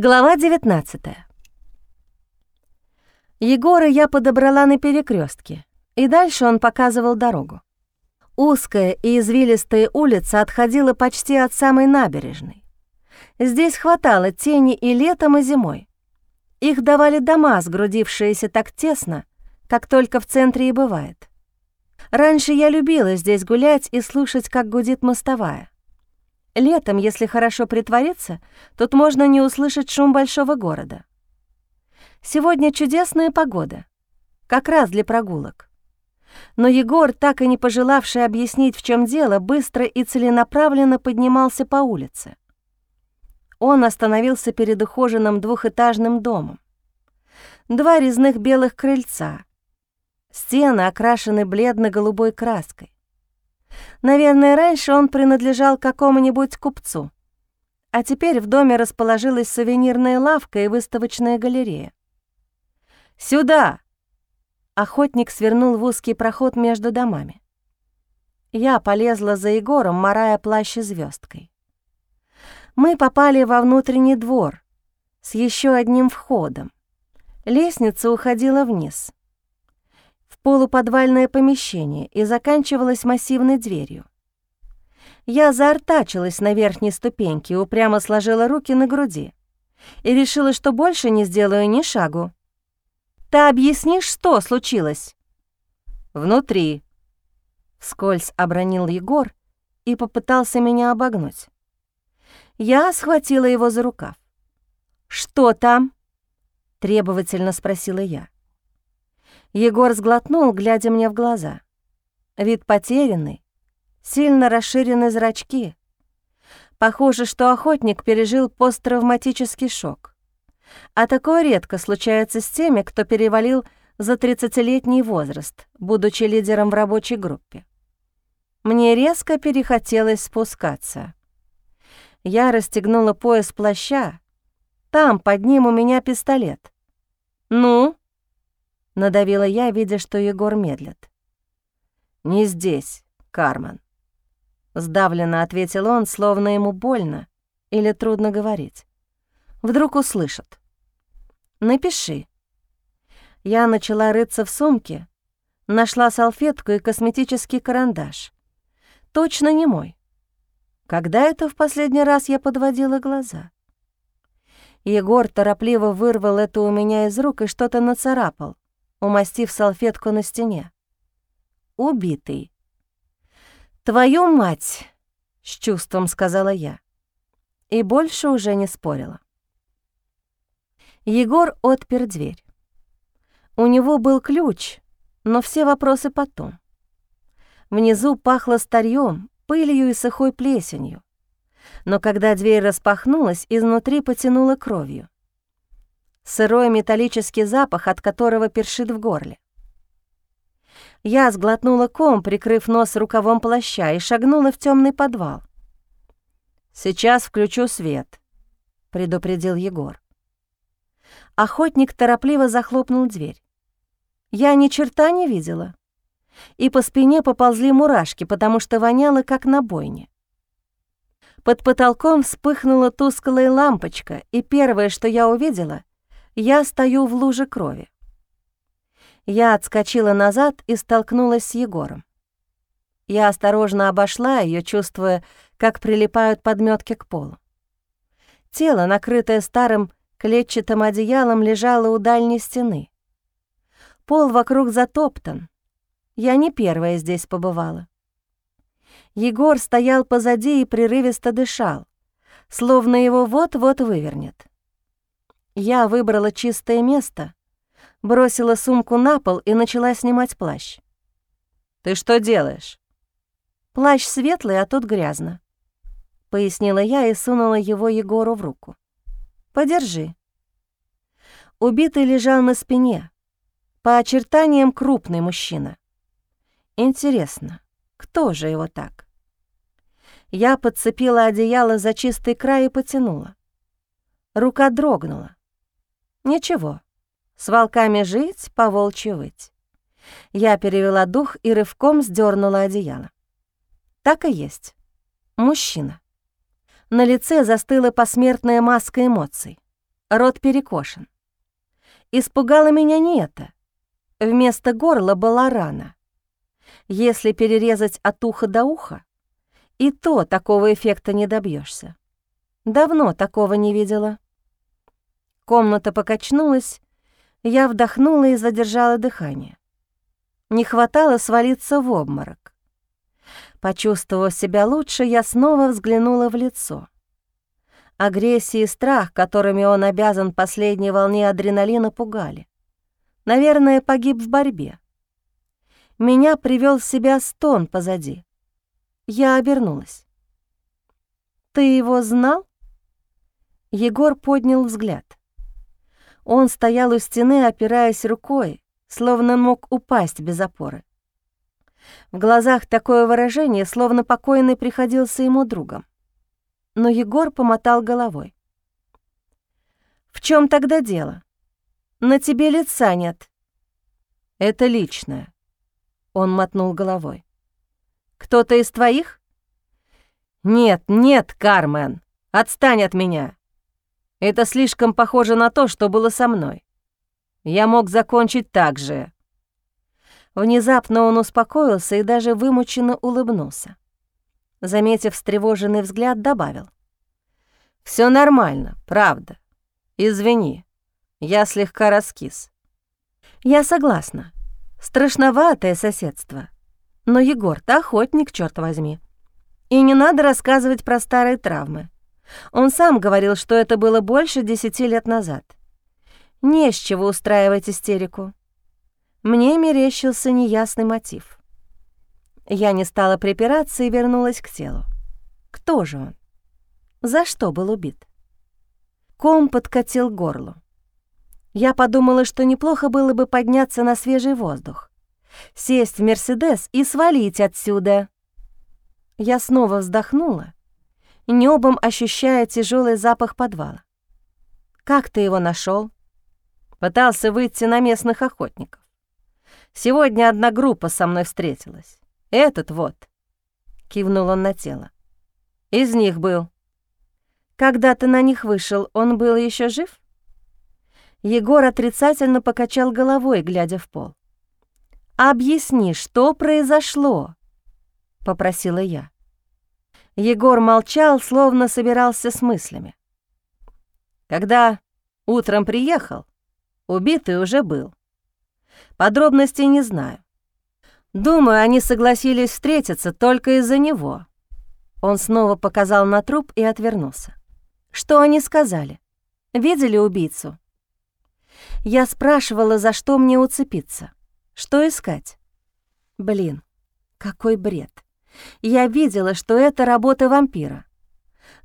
Глава 19 Егора я подобрала на перекрестке, и дальше он показывал дорогу. Узкая и извилистая улица отходила почти от самой набережной. Здесь хватало тени и летом, и зимой. Их давали дома, сгрудившиеся так тесно, как только в центре и бывает. Раньше я любила здесь гулять и слушать, как гудит мостовая. Летом, если хорошо притвориться, тут можно не услышать шум большого города. Сегодня чудесная погода, как раз для прогулок. Но Егор, так и не пожелавший объяснить, в чем дело, быстро и целенаправленно поднимался по улице. Он остановился перед ухоженным двухэтажным домом. Два резных белых крыльца. Стены окрашены бледно-голубой краской. Наверное, раньше он принадлежал какому-нибудь купцу. А теперь в доме расположилась сувенирная лавка и выставочная галерея. «Сюда!» Охотник свернул в узкий проход между домами. Я полезла за Егором, морая плащ звездкой. Мы попали во внутренний двор с еще одним входом. Лестница уходила вниз в полуподвальное помещение и заканчивалась массивной дверью. Я заортачилась на верхней ступеньке, упрямо сложила руки на груди и решила, что больше не сделаю ни шагу. «Ты объяснишь, что случилось?» «Внутри», — вскользь обронил Егор и попытался меня обогнуть. Я схватила его за рукав. «Что там?» — требовательно спросила я. Егор сглотнул, глядя мне в глаза. Вид потерянный, сильно расширены зрачки. Похоже, что охотник пережил посттравматический шок. А такое редко случается с теми, кто перевалил за 30-летний возраст, будучи лидером в рабочей группе. Мне резко перехотелось спускаться. Я расстегнула пояс плаща. Там, под ним, у меня пистолет. «Ну?» — надавила я, видя, что Егор медлит. «Не здесь, Карман», — сдавленно ответил он, словно ему больно или трудно говорить. Вдруг услышат. «Напиши». Я начала рыться в сумке, нашла салфетку и косметический карандаш. Точно не мой. Когда это в последний раз я подводила глаза? Егор торопливо вырвал это у меня из рук и что-то нацарапал, умастив салфетку на стене. «Убитый». «Твою мать!» — с чувством сказала я. И больше уже не спорила. Егор отпер дверь. У него был ключ, но все вопросы потом. Внизу пахло старьем, пылью и сухой плесенью. Но когда дверь распахнулась, изнутри потянуло кровью. Сырой металлический запах, от которого першит в горле. Я сглотнула ком, прикрыв нос рукавом плаща, и шагнула в темный подвал. «Сейчас включу свет», — предупредил Егор. Охотник торопливо захлопнул дверь. Я ни черта не видела и по спине поползли мурашки, потому что воняло, как на бойне. Под потолком вспыхнула тусклая лампочка, и первое, что я увидела, я стою в луже крови. Я отскочила назад и столкнулась с Егором. Я осторожно обошла ее, чувствуя, как прилипают подметки к полу. Тело, накрытое старым клетчатым одеялом, лежало у дальней стены. Пол вокруг затоптан, я не первая здесь побывала. Егор стоял позади и прерывисто дышал, словно его вот-вот вывернет. Я выбрала чистое место, бросила сумку на пол и начала снимать плащ. «Ты что делаешь?» «Плащ светлый, а тут грязно», — пояснила я и сунула его Егору в руку. «Подержи». Убитый лежал на спине, по очертаниям крупный мужчина. Интересно, кто же его так? Я подцепила одеяло за чистый край и потянула. Рука дрогнула. Ничего, с волками жить, по волчьи выть. Я перевела дух и рывком сдернула одеяло. Так и есть. Мужчина. На лице застыла посмертная маска эмоций. рот перекошен. Испугало меня не это. Вместо горла была рана. Если перерезать от уха до уха, и то такого эффекта не добьешься. Давно такого не видела. Комната покачнулась, я вдохнула и задержала дыхание. Не хватало свалиться в обморок. Почувствовав себя лучше, я снова взглянула в лицо. Агрессия и страх, которыми он обязан последней волне адреналина, пугали. Наверное, погиб в борьбе. Меня привел в себя стон позади. Я обернулась. «Ты его знал?» Егор поднял взгляд. Он стоял у стены, опираясь рукой, словно мог упасть без опоры. В глазах такое выражение, словно покойный приходился ему другом. Но Егор помотал головой. «В чем тогда дело? На тебе лица нет». «Это личное», — он мотнул головой. «Кто-то из твоих?» «Нет, нет, Кармен, отстань от меня. Это слишком похоже на то, что было со мной. Я мог закончить так же». Внезапно он успокоился и даже вымученно улыбнулся. Заметив встревоженный взгляд, добавил. «Всё нормально, правда. Извини, я слегка раскис». «Я согласна. Страшноватое соседство. Но Егор-то охотник, чёрт возьми. И не надо рассказывать про старые травмы. Он сам говорил, что это было больше десяти лет назад. Не с чего устраивать истерику. Мне мерещился неясный мотив. Я не стала припираться и вернулась к телу. Кто же он? За что был убит? Ком подкатил горло. Я подумала, что неплохо было бы подняться на свежий воздух, сесть в «Мерседес» и свалить отсюда. Я снова вздохнула, небом ощущая тяжелый запах подвала. «Как ты его нашел? Пытался выйти на местных охотников. Сегодня одна группа со мной встретилась. Этот вот. Кивнул он на тело. Из них был. Когда ты на них вышел, он был еще жив? Егор отрицательно покачал головой, глядя в пол. «Объясни, что произошло?» — попросила я. Егор молчал, словно собирался с мыслями. Когда утром приехал, убитый уже был. Подробностей не знаю. Думаю, они согласились встретиться только из-за него. Он снова показал на труп и отвернулся. Что они сказали? Видели убийцу? Я спрашивала, за что мне уцепиться. Что искать? Блин, какой бред. Я видела, что это работа вампира.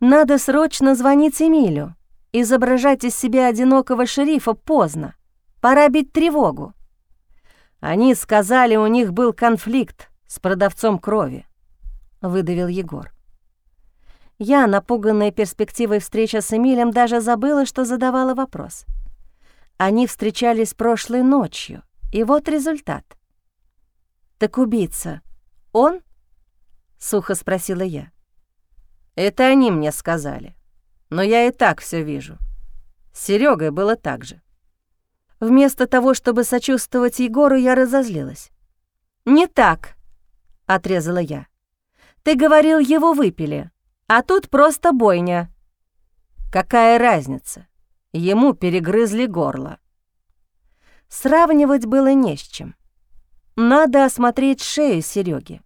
Надо срочно звонить Эмилю. Изображать из себя одинокого шерифа поздно. Пора бить тревогу. Они сказали, у них был конфликт с продавцом крови», — выдавил Егор. Я, напуганная перспективой встречи с Эмилем, даже забыла, что задавала вопрос. Они встречались прошлой ночью, и вот результат. «Так убийца, он?» — сухо спросила я. «Это они мне сказали, но я и так все вижу. С Серёгой было так же». Вместо того, чтобы сочувствовать Егору, я разозлилась. «Не так», — отрезала я. «Ты говорил, его выпили, а тут просто бойня». «Какая разница? Ему перегрызли горло». Сравнивать было не с чем. Надо осмотреть шею Сереги.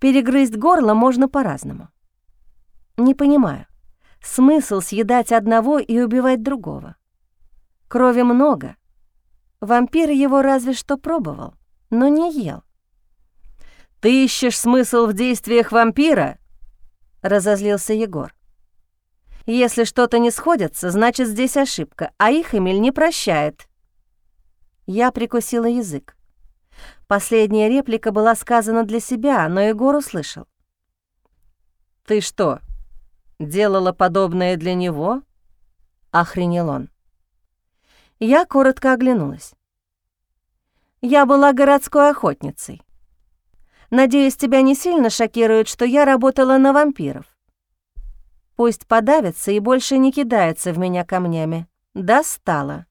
Перегрызть горло можно по-разному. Не понимаю, смысл съедать одного и убивать другого. Крови много. Вампир его разве что пробовал, но не ел. «Ты ищешь смысл в действиях вампира?» — разозлился Егор. «Если что-то не сходится, значит, здесь ошибка, а их Эмиль не прощает». Я прикусила язык. Последняя реплика была сказана для себя, но Егор услышал. «Ты что, делала подобное для него?» — охренел он. Я коротко оглянулась. «Я была городской охотницей. Надеюсь, тебя не сильно шокирует, что я работала на вампиров». Пусть подавится и больше не кидается в меня камнями. Достала.